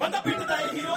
ಬಂದ ಪಿಂಡದ ಹೀರೋ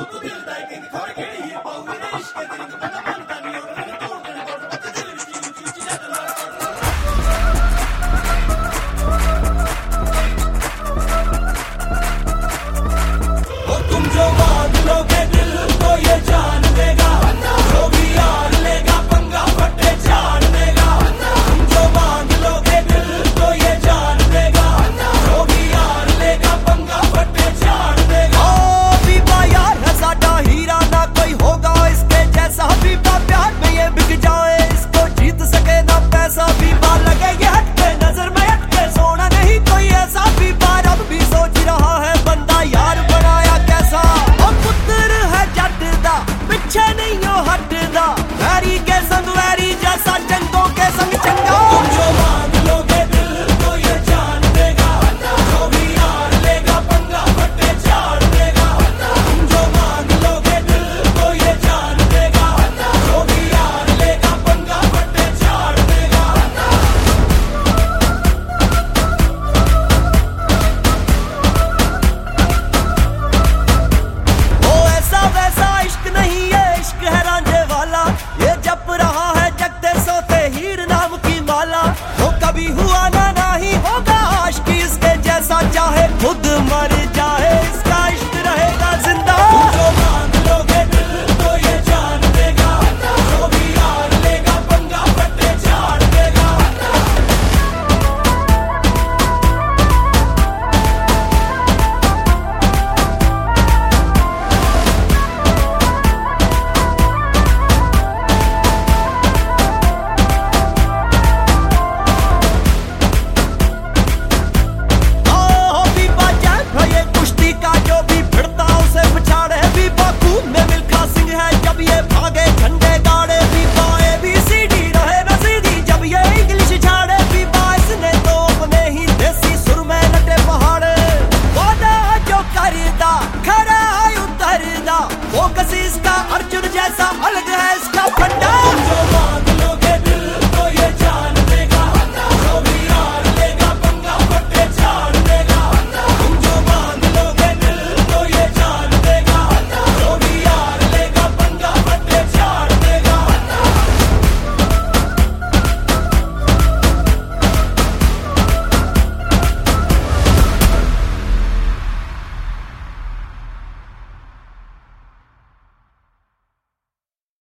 अज़ीज़ अर्जुन जैसा अलग